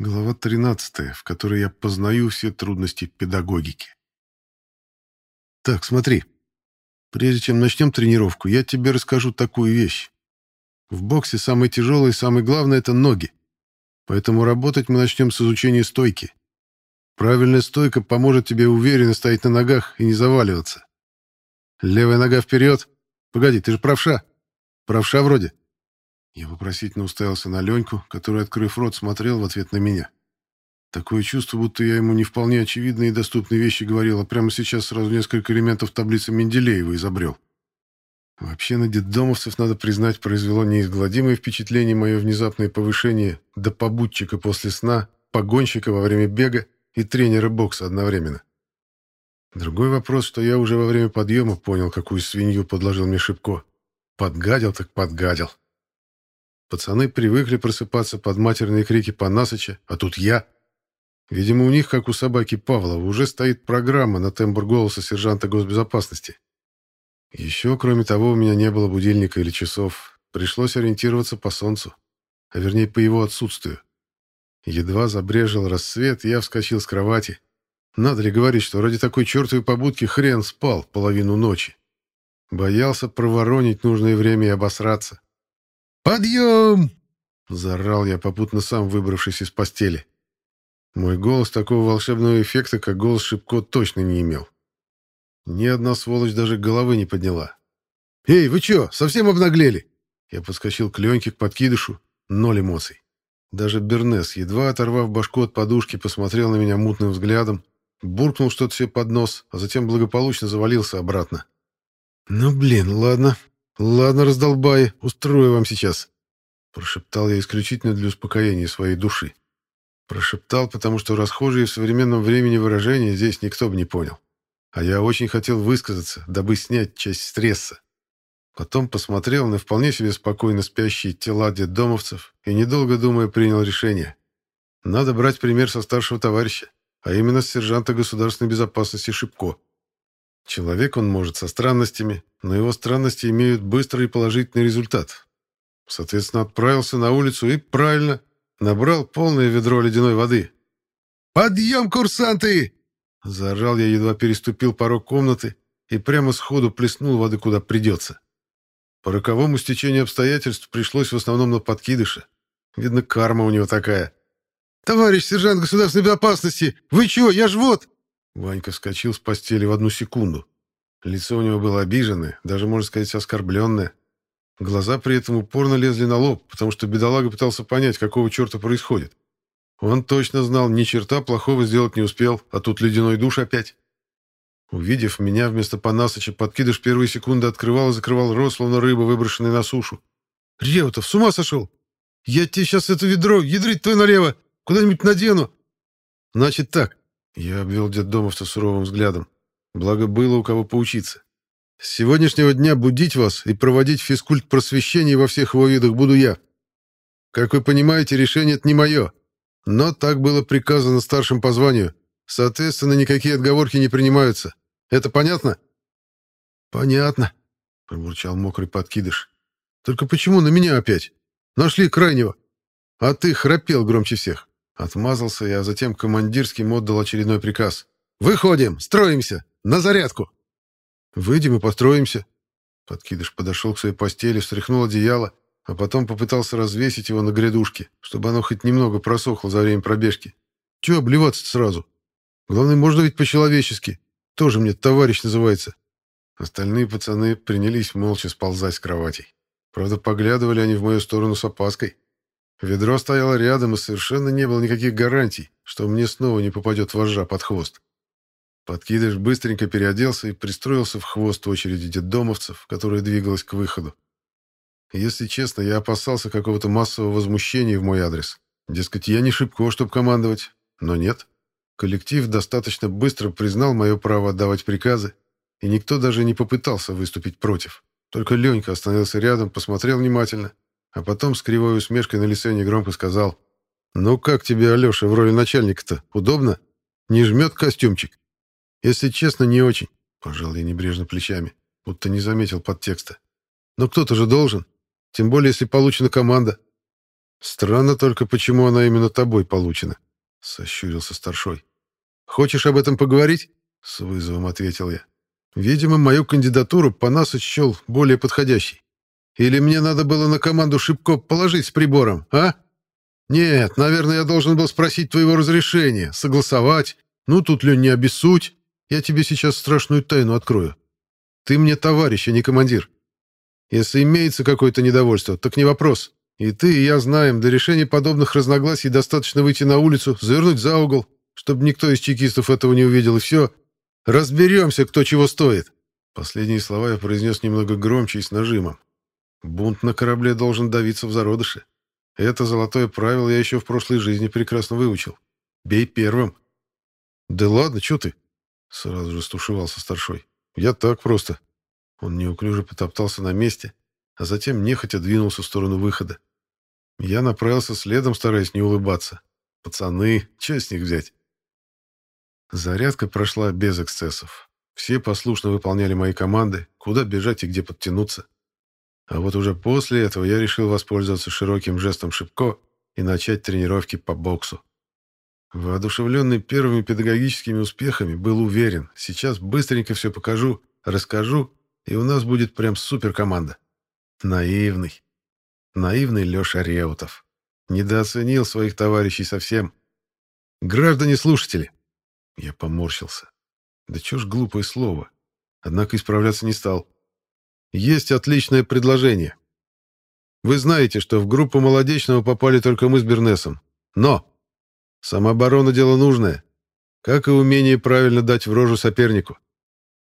Глава 13, в которой я познаю все трудности педагогики. Так, смотри. Прежде чем начнем тренировку, я тебе расскажу такую вещь. В боксе самое тяжелое и самое главное — это ноги. Поэтому работать мы начнем с изучения стойки. Правильная стойка поможет тебе уверенно стоять на ногах и не заваливаться. Левая нога вперед. Погоди, ты же правша. Правша вроде. Я вопросительно уставился на Леньку, который, открыв рот, смотрел в ответ на меня. Такое чувство, будто я ему не вполне очевидные и доступные вещи говорил, а прямо сейчас сразу несколько элементов таблицы Менделеева изобрел. Вообще на детдомовцев, надо признать, произвело неизгладимое впечатление мое внезапное повышение до побудчика после сна, погонщика во время бега и тренера бокса одновременно. Другой вопрос, что я уже во время подъема понял, какую свинью подложил мне Шипко. Подгадил так подгадил. Пацаны привыкли просыпаться под матерные крики Панасыча, а тут я. Видимо, у них, как у собаки Павлова, уже стоит программа на тембр голоса сержанта госбезопасности. Еще, кроме того, у меня не было будильника или часов. Пришлось ориентироваться по солнцу, а вернее по его отсутствию. Едва забрежил рассвет, я вскочил с кровати. Надо ли говорить, что ради такой чертовой побудки хрен спал половину ночи? Боялся проворонить нужное время и обосраться. «Подъем!» — заорал я, попутно сам выбравшись из постели. Мой голос такого волшебного эффекта, как голос Шипко, точно не имел. Ни одна сволочь даже головы не подняла. «Эй, вы чё, совсем обнаглели?» Я подскочил к Леньке, к подкидышу. Ноль эмоций. Даже Бернес, едва оторвав башку от подушки, посмотрел на меня мутным взглядом, буркнул что-то себе под нос, а затем благополучно завалился обратно. «Ну, блин, ладно, «Ладно, раздолбай, устрою вам сейчас», — прошептал я исключительно для успокоения своей души. Прошептал, потому что расхожие в современном времени выражения здесь никто бы не понял. А я очень хотел высказаться, дабы снять часть стресса. Потом посмотрел на вполне себе спокойно спящие тела детдомовцев и, недолго думая, принял решение. Надо брать пример со старшего товарища, а именно с сержанта государственной безопасности Шипко. Человек он может со странностями, но его странности имеют быстрый и положительный результат. Соответственно, отправился на улицу и, правильно, набрал полное ведро ледяной воды. «Подъем, курсанты!» Заорал я, едва переступил порог комнаты и прямо сходу плеснул воды куда придется. По роковому стечению обстоятельств пришлось в основном на подкидыше. Видно, карма у него такая. «Товарищ сержант государственной безопасности! Вы чего? Я ж вот!» Ванька вскочил с постели в одну секунду. Лицо у него было обиженное, даже, можно сказать, оскорбленное. Глаза при этом упорно лезли на лоб, потому что бедолага пытался понять, какого черта происходит. Он точно знал, ни черта плохого сделать не успел, а тут ледяной душ опять. Увидев меня, вместо Панасыча подкидыш первые секунды открывал и закрывал рот, словно рыба, выброшенная на сушу. «Реутов, с ума сошел? Я тебе сейчас это ведро, ядрить твое налево, куда-нибудь надену!» «Значит так, я обвел детдомовца суровым взглядом. Благо было у кого поучиться. С сегодняшнего дня будить вас и проводить физкульт просвещения во всех его видах буду я. Как вы понимаете, решение это не мое. Но так было приказано старшим по званию. Соответственно, никакие отговорки не принимаются. Это понятно? Понятно, пробурчал мокрый подкидыш. Только почему на меня опять? Нашли крайнего. А ты храпел громче всех. Отмазался я, а затем командирским отдал очередной приказ. «Выходим! Строимся! На зарядку!» «Выйдем и построимся!» Подкидыш подошел к своей постели, встряхнул одеяло, а потом попытался развесить его на грядушке, чтобы оно хоть немного просохло за время пробежки. Чего обливаться сразу? Главное, можно ведь по-человечески. Тоже мне товарищ называется. Остальные пацаны принялись молча сползать с кроватей. Правда, поглядывали они в мою сторону с опаской. Ведро стояло рядом, и совершенно не было никаких гарантий, что мне снова не попадет вожжа под хвост. Подкидыш быстренько переоделся и пристроился в хвост очереди детдомовцев, которая двигалась к выходу. Если честно, я опасался какого-то массового возмущения в мой адрес. Дескать, я не шибко, чтобы командовать. Но нет. Коллектив достаточно быстро признал мое право отдавать приказы, и никто даже не попытался выступить против. Только Ленька остановился рядом, посмотрел внимательно а потом с кривой усмешкой на лице негромко сказал. «Ну как тебе, Алеша, в роли начальника-то? Удобно? Не жмет костюмчик?» «Если честно, не очень», — пожал я небрежно плечами, будто не заметил подтекста. «Но кто-то же должен, тем более, если получена команда». Странно только, почему она именно тобой получена, — сощурился старшой. Хочешь об этом поговорить? — с вызовом ответил я. Видимо, мою кандидатуру Панасыч счел более подходящей. Или мне надо было на команду Шибко положить с прибором, а? Нет, наверное, я должен был спросить твоего разрешения, согласовать. Ну, тут, Лень, не обессудь. Я тебе сейчас страшную тайну открою. Ты мне товарищ, а не командир. Если имеется какое-то недовольство, так не вопрос. И ты, и я знаем, до решения подобных разногласий достаточно выйти на улицу, завернуть за угол, чтобы никто из чекистов этого не увидел, и все. Разберемся, кто чего стоит. Последние слова я произнес немного громче и с нажимом. Бунт на корабле должен давиться в зародыше. Это золотое правило я еще в прошлой жизни прекрасно выучил. Бей первым. Да ладно, что ты? Сразу же стушевался старшой. Я так просто. Он неуклюже потоптался на месте, а затем нехотя двинулся в сторону выхода. Я направился следом, стараясь не улыбаться. Пацаны, что с них взять? Зарядка прошла без эксцессов. Все послушно выполняли мои команды, куда бежать и где подтянуться. А вот уже после этого я решил воспользоваться широким жестом Шипко и начать тренировки по боксу. Воодушевленный первыми педагогическими успехами, был уверен, сейчас быстренько все покажу, расскажу, и у нас будет прям суперкоманда. Наивный. Наивный Леша Реутов. Недооценил своих товарищей совсем. Граждане-слушатели, я поморщился. Да чё ж глупое слово. Однако исправляться не стал. Есть отличное предложение. Вы знаете, что в группу Молодечного попали только мы с Бернесом. Но самооборона — дело нужное, как и умение правильно дать в рожу сопернику.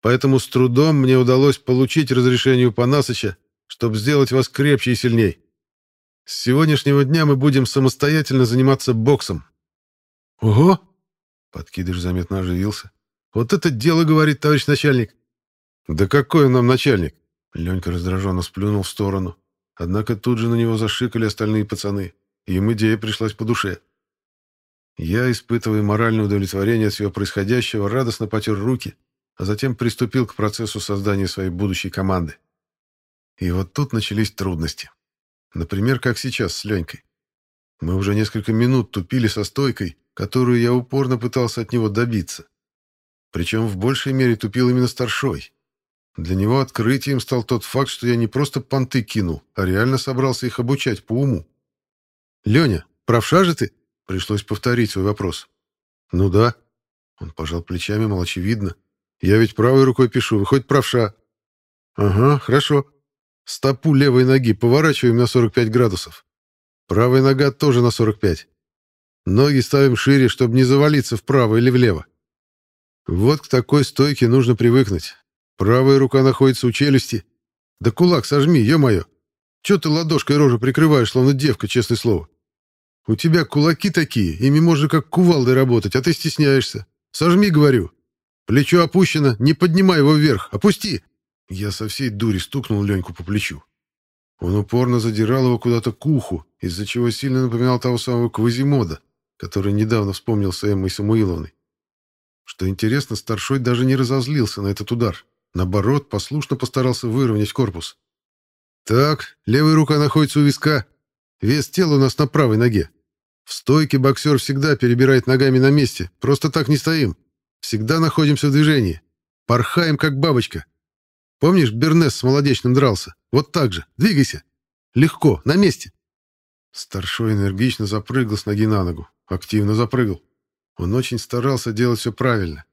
Поэтому с трудом мне удалось получить разрешение у Панасыча, чтобы сделать вас крепче и сильней. С сегодняшнего дня мы будем самостоятельно заниматься боксом. Ого! Подкидыш заметно оживился. «Вот это дело, — говорит товарищ начальник!» «Да какой он нам начальник?» Ленька раздраженно сплюнул в сторону. Однако тут же на него зашикали остальные пацаны. Им идея пришлась по душе. Я, испытывая моральное удовлетворение от всего происходящего, радостно потер руки, а затем приступил к процессу создания своей будущей команды. И вот тут начались трудности. Например, как сейчас с Ленькой. Мы уже несколько минут тупили со стойкой, которую я упорно пытался от него добиться. Причем в большей мере тупил именно старшой. Для него открытием стал тот факт, что я не просто понты кинул, а реально собрался их обучать по уму. «Леня, правша же ты?» Пришлось повторить свой вопрос. «Ну да». Он пожал плечами, мол, очевидно. «Я ведь правой рукой пишу, выходит правша». «Ага, хорошо. Стопу левой ноги поворачиваем на 45 градусов. Правая нога тоже на 45. Ноги ставим шире, чтобы не завалиться вправо или влево. Вот к такой стойке нужно привыкнуть. Правая рука находится у челюсти. Да кулак сожми, ё-моё. Чё ты ладошкой рожу прикрываешь, словно девка, честное слово? У тебя кулаки такие, ими можно как кувалдой работать, а ты стесняешься. Сожми, говорю. Плечо опущено, не поднимай его вверх, опусти. Я со всей дури стукнул Леньку по плечу. Он упорно задирал его куда-то к уху, из-за чего сильно напоминал того самого Квазимода, который недавно вспомнил с Эммой Самуиловной. Что интересно, старшой даже не разозлился на этот удар. Наоборот, послушно постарался выровнять корпус. «Так, левая рука находится у виска. Вес тела у нас на правой ноге. В стойке боксер всегда перебирает ногами на месте. Просто так не стоим. Всегда находимся в движении. Порхаем, как бабочка. Помнишь, Бернес с молодечным дрался? Вот так же. Двигайся. Легко, на месте». Старшой энергично запрыгал с ноги на ногу. Активно запрыгал. Он очень старался делать все правильно.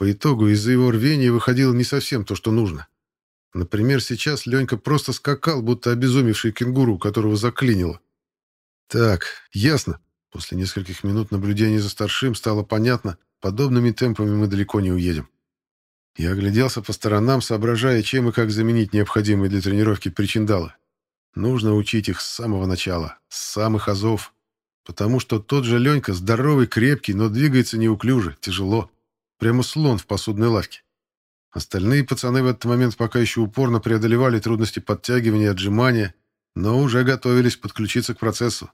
По итогу из-за его рвения выходило не совсем то, что нужно. Например, сейчас Ленька просто скакал, будто обезумевший кенгуру, которого заклинило. Так, ясно. После нескольких минут наблюдения за старшим стало понятно, подобными темпами мы далеко не уедем. Я огляделся по сторонам, соображая, чем и как заменить необходимые для тренировки причиндалы. Нужно учить их с самого начала, с самых азов. Потому что тот же Ленька здоровый, крепкий, но двигается неуклюже, тяжело. Прямо слон в посудной лавке. Остальные пацаны в этот момент пока еще упорно преодолевали трудности подтягивания и отжимания, но уже готовились подключиться к процессу.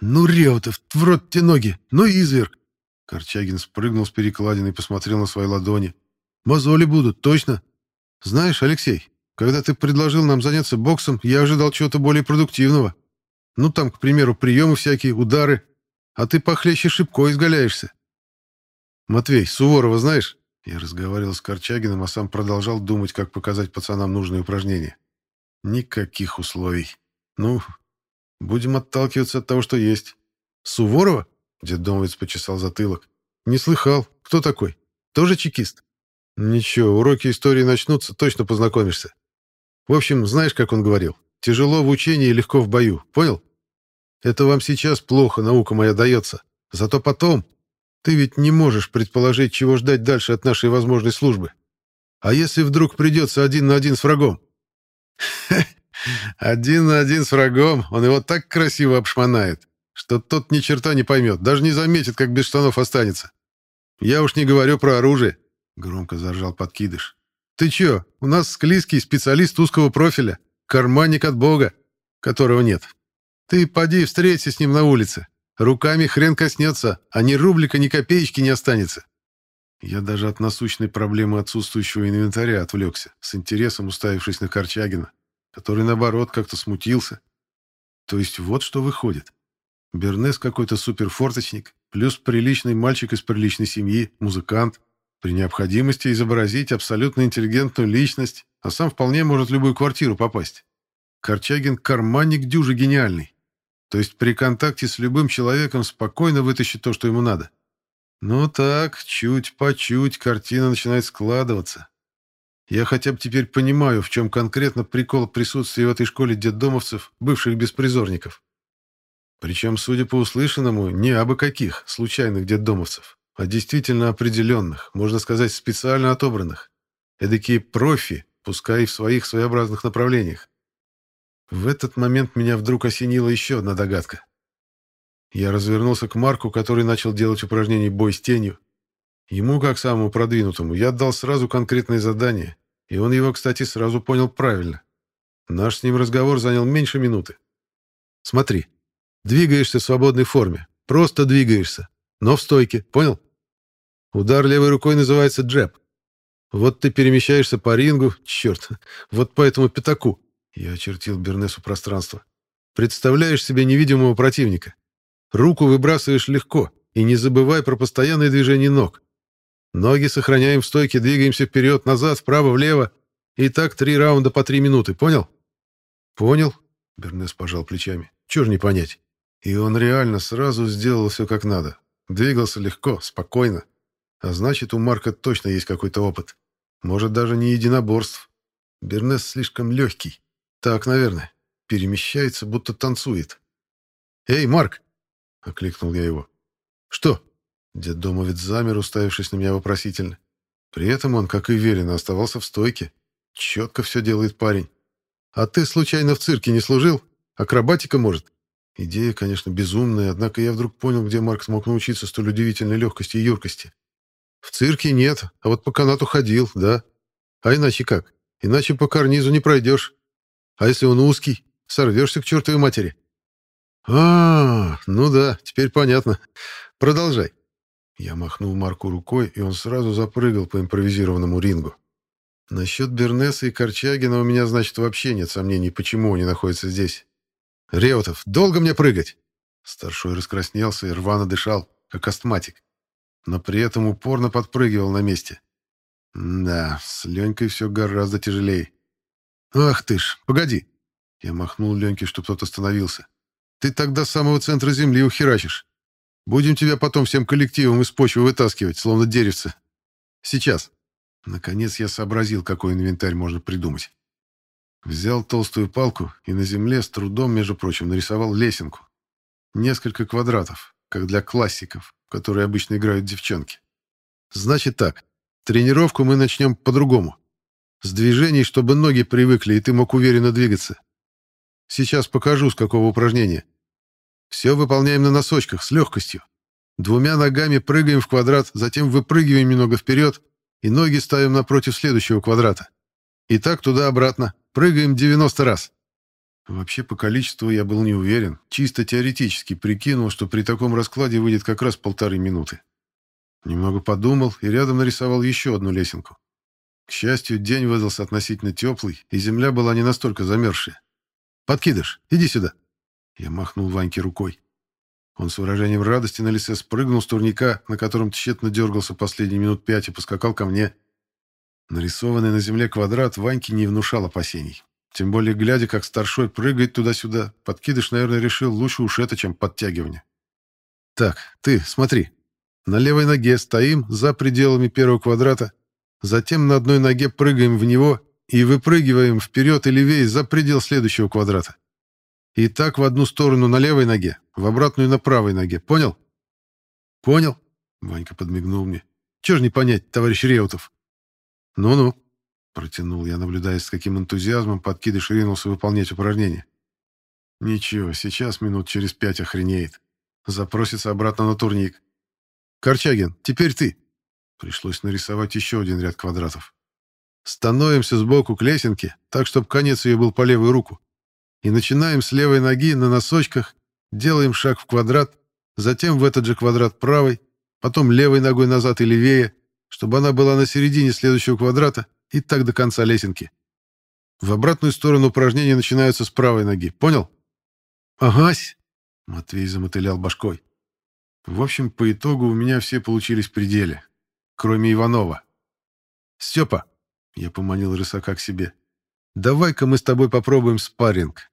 «Ну, Реутов, в рот те ноги! Ну, изверг!» Корчагин спрыгнул с перекладины и посмотрел на свои ладони. «Мозоли будут, точно! Знаешь, Алексей, когда ты предложил нам заняться боксом, я ожидал чего-то более продуктивного. Ну, там, к примеру, приемы всякие, удары. А ты похлеще шибко изгаляешься. Матвей, Суворова знаешь? Я разговаривал с Корчагиным, а сам продолжал думать, как показать пацанам нужные упражнения. Никаких условий. Ну, будем отталкиваться от того, что есть. Суворова? Деддомовец почесал затылок. Не слыхал. Кто такой? Тоже чекист? Ничего, уроки истории начнутся, точно познакомишься. В общем, знаешь, как он говорил? Тяжело в учении, легко в бою. Понял? Это вам сейчас плохо, наука моя дается. Зато потом ты ведь не можешь предположить, чего ждать дальше от нашей возможной службы. А если вдруг придется один на один с врагом? Один на один с врагом, он его так красиво обшмонает, что тот ни черта не поймет, даже не заметит, как без штанов останется. Я уж не говорю про оружие, — громко заржал подкидыш. Ты чё, у нас склизкий специалист узкого профиля, карманник от бога, которого нет. Ты поди встреться с ним на улице, Руками хрен коснется, а ни рублика, ни копеечки не останется. Я даже от насущной проблемы отсутствующего инвентаря отвлекся, с интересом уставившись на Корчагина, который, наоборот, как-то смутился. То есть вот что выходит. Бернес какой-то суперфорточник, плюс приличный мальчик из приличной семьи, музыкант, при необходимости изобразить абсолютно интеллигентную личность, а сам вполне может в любую квартиру попасть. Корчагин — карманник дюжи гениальный. То есть при контакте с любым человеком спокойно вытащит то, что ему надо. Ну так, чуть по чуть картина начинает складываться. Я хотя бы теперь понимаю, в чем конкретно прикол присутствия в этой школе детдомовцев, бывших беспризорников. Причем, судя по услышанному, не абы каких случайных детдомовцев, а действительно определенных, можно сказать, специально отобранных. Эдакие профи, пускай и в своих своеобразных направлениях. В этот момент меня вдруг осенила еще одна догадка. Я развернулся к Марку, который начал делать упражнение «Бой с тенью». Ему, как самому продвинутому, я отдал сразу конкретное задание, и он его, кстати, сразу понял правильно. Наш с ним разговор занял меньше минуты. Смотри, двигаешься в свободной форме, просто двигаешься, но в стойке, понял? Удар левой рукой называется джеб. Вот ты перемещаешься по рингу, черт, вот по этому пятаку. Я очертил Бернесу пространство. Представляешь себе невидимого противника. Руку выбрасываешь легко, и не забывай про постоянное движение ног. Ноги сохраняем в стойке, двигаемся вперед, назад, вправо, влево. И так три раунда по три минуты, понял? Понял, Бернес пожал плечами. Чего ж не понять? И он реально сразу сделал все как надо. Двигался легко, спокойно. А значит, у Марка точно есть какой-то опыт. Может, даже не единоборств. Бернес слишком легкий. Так, наверное. Перемещается, будто танцует. «Эй, Марк!» — окликнул я его. «Что?» Дед Домовец замер, уставившись на меня вопросительно. При этом он, как и верено, оставался в стойке. Четко все делает парень. «А ты, случайно, в цирке не служил? Акробатика, может?» Идея, конечно, безумная, однако я вдруг понял, где Марк смог научиться столь удивительной легкости и юркости. В цирке нет, а вот по канату ходил, да. А иначе как? Иначе по карнизу не пройдешь. А если он узкий? Сорвешься к чертовой матери. А, ну да, теперь понятно. Продолжай. Я махнул Марку рукой, и он сразу запрыгал по импровизированному рингу. Насчет Бернеса и Корчагина у меня, значит, вообще нет сомнений, почему они находятся здесь. Реутов, долго мне прыгать? Старшой раскраснелся и рвано дышал, как астматик, но при этом упорно подпрыгивал на месте. Да, с Ленькой все гораздо тяжелее. «Ах ты ж, погоди!» Я махнул Леньке, что тот остановился. «Ты тогда с самого центра земли ухерачишь. Будем тебя потом всем коллективом из почвы вытаскивать, словно деревце. Сейчас». Наконец я сообразил, какой инвентарь можно придумать. Взял толстую палку и на земле с трудом, между прочим, нарисовал лесенку. Несколько квадратов, как для классиков, которые обычно играют девчонки. Значит так, тренировку мы начнем по-другому. С движений, чтобы ноги привыкли, и ты мог уверенно двигаться. Сейчас покажу, с какого упражнения. Все выполняем на носочках, с легкостью. Двумя ногами прыгаем в квадрат, затем выпрыгиваем немного вперед и ноги ставим напротив следующего квадрата. И так туда-обратно. Прыгаем 90 раз. Вообще, по количеству я был не уверен. Чисто теоретически прикинул, что при таком раскладе выйдет как раз полторы минуты. Немного подумал и рядом нарисовал еще одну лесенку. К счастью, день выдался относительно теплый, и земля была не настолько замерзшая. «Подкидыш, иди сюда!» Я махнул Ваньке рукой. Он с выражением радости на лице спрыгнул с турника, на котором тщетно дергался последние минут пять, и поскакал ко мне. Нарисованный на земле квадрат Ваньке не внушал опасений. Тем более, глядя, как старшой прыгает туда-сюда, подкидыш, наверное, решил лучше уж это, чем подтягивание. «Так, ты, смотри. На левой ноге стоим за пределами первого квадрата, затем на одной ноге прыгаем в него и выпрыгиваем вперед и левее за предел следующего квадрата. И так в одну сторону на левой ноге, в обратную на правой ноге. Понял? Понял? Ванька подмигнул мне. Чего ж не понять, товарищ Реутов? Ну-ну, протянул я, наблюдая, с каким энтузиазмом подкидыш ринулся выполнять упражнение. Ничего, сейчас минут через пять охренеет. Запросится обратно на турник. Корчагин, теперь ты. Пришлось нарисовать еще один ряд квадратов. Становимся сбоку к лесенке, так, чтобы конец ее был по левую руку и начинаем с левой ноги на носочках, делаем шаг в квадрат, затем в этот же квадрат правой, потом левой ногой назад и левее, чтобы она была на середине следующего квадрата и так до конца лесенки. В обратную сторону упражнения начинаются с правой ноги. Понял? Агась! Матвей замотылял башкой. В общем, по итогу у меня все получились пределе, кроме Иванова. «Степа!» — я поманил рысака к себе. Давай-ка мы с тобой попробуем спарринг.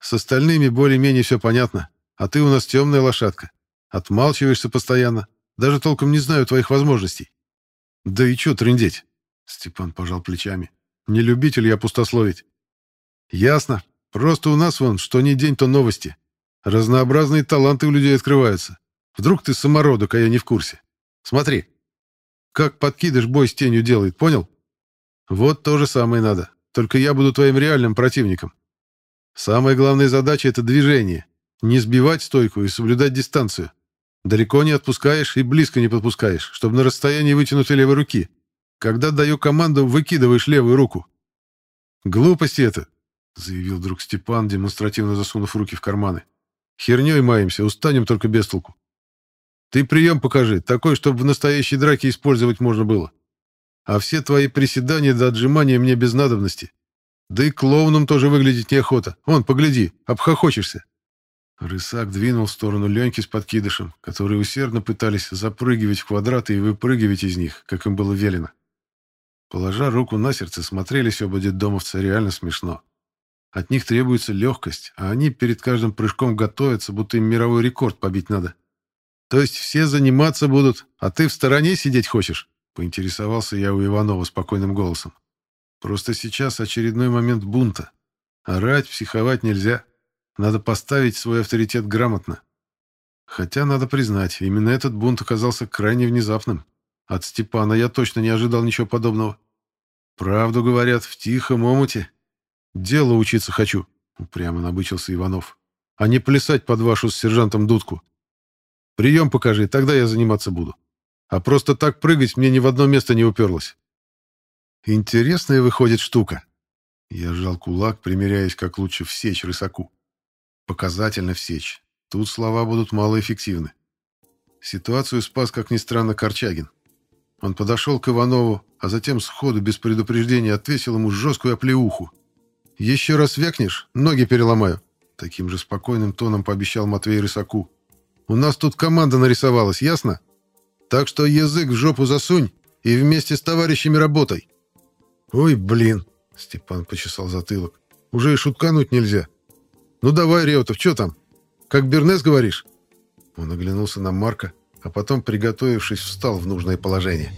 С остальными более-менее все понятно, а ты у нас темная лошадка. Отмалчиваешься постоянно. Даже толком не знаю твоих возможностей. Да и чё трындеть? Степан пожал плечами. Не любитель я пустословить. Ясно. Просто у нас вон, что ни день, то новости. Разнообразные таланты у людей открываются. Вдруг ты самородок, а я не в курсе. Смотри. Как подкидыш бой с тенью делает, понял? Вот то же самое надо. Только я буду твоим реальным противником. Самая главная задача — это движение. Не сбивать стойку и соблюдать дистанцию. Далеко не отпускаешь и близко не подпускаешь, чтобы на расстоянии вытянутой левой руки. Когда даю команду, выкидываешь левую руку. «Глупости это», — заявил вдруг Степан, демонстративно засунув руки в карманы. «Херней маемся, устанем только без толку. Ты прием покажи, такой, чтобы в настоящей драке использовать можно было. А все твои приседания до отжимания мне без надобности. Да и клоуном тоже выглядеть неохота. Вон, погляди, обхохочешься». Рысак двинул в сторону Леньки с подкидышем, которые усердно пытались запрыгивать в квадраты и выпрыгивать из них, как им было велено. Положа руку на сердце, смотрелись оба детдомовца реально смешно. От них требуется легкость, а они перед каждым прыжком готовятся, будто им мировой рекорд побить надо. То есть все заниматься будут, а ты в стороне сидеть хочешь? Поинтересовался я у Иванова спокойным голосом. Просто сейчас очередной момент бунта. Орать, психовать нельзя. Надо поставить свой авторитет грамотно. Хотя, надо признать, именно этот бунт оказался крайне внезапным. От Степана я точно не ожидал ничего подобного. Правду говорят, в тихом омуте. Дело учиться хочу, упрямо набычился Иванов. А не плясать под вашу с сержантом дудку. Прием покажи, тогда я заниматься буду. А просто так прыгать мне ни в одно место не уперлось. Интересная выходит штука. Я сжал кулак, примеряясь, как лучше всечь рысаку. Показательно всечь. Тут слова будут малоэффективны. Ситуацию спас, как ни странно, Корчагин. Он подошел к Иванову, а затем сходу, без предупреждения, отвесил ему жесткую оплеуху. «Еще раз вякнешь, ноги переломаю», — таким же спокойным тоном пообещал Матвей Рысаку. «У нас тут команда нарисовалась, ясно?» Так что язык в жопу засунь и вместе с товарищами работай. Ой, блин, Степан почесал затылок. Уже и шуткануть нельзя. Ну давай, Реутов, что там? Как Бернес говоришь? Он оглянулся на Марка, а потом, приготовившись, встал в нужное положение.